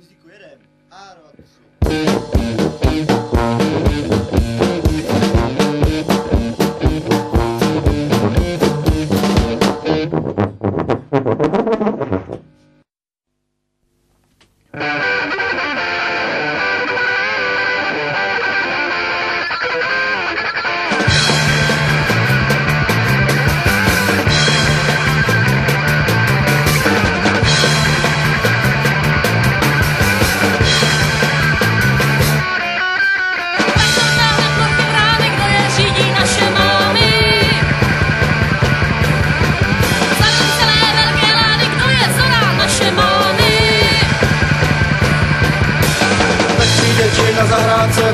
müzik verem. Ağır.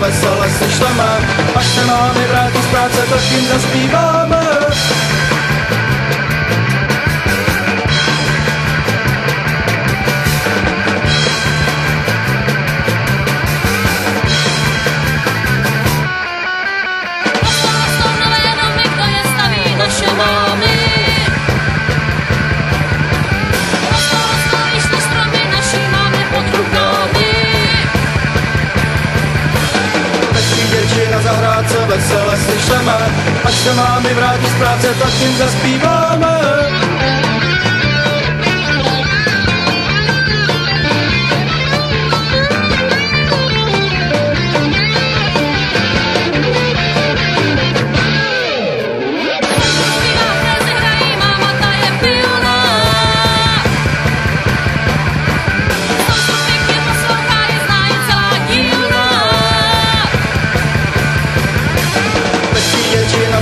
Vesele si šleme, až se máme vrátí z práce, tak jim zaspíváme. Na zahrádce, vesele si šleme, až se máme vrátí z práce, tak jim zaspíváme.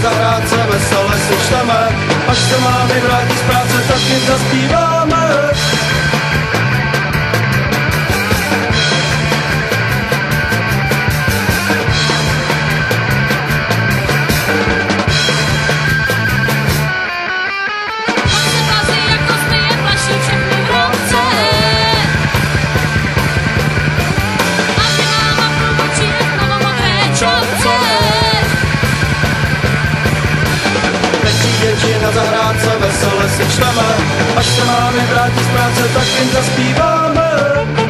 Na zahrádce, vesele si šleme, až se máme vrátí z práce, tak jim zahrát se vesele si čteme. Až se máme vrátit z práce, tak jim zaspíváme.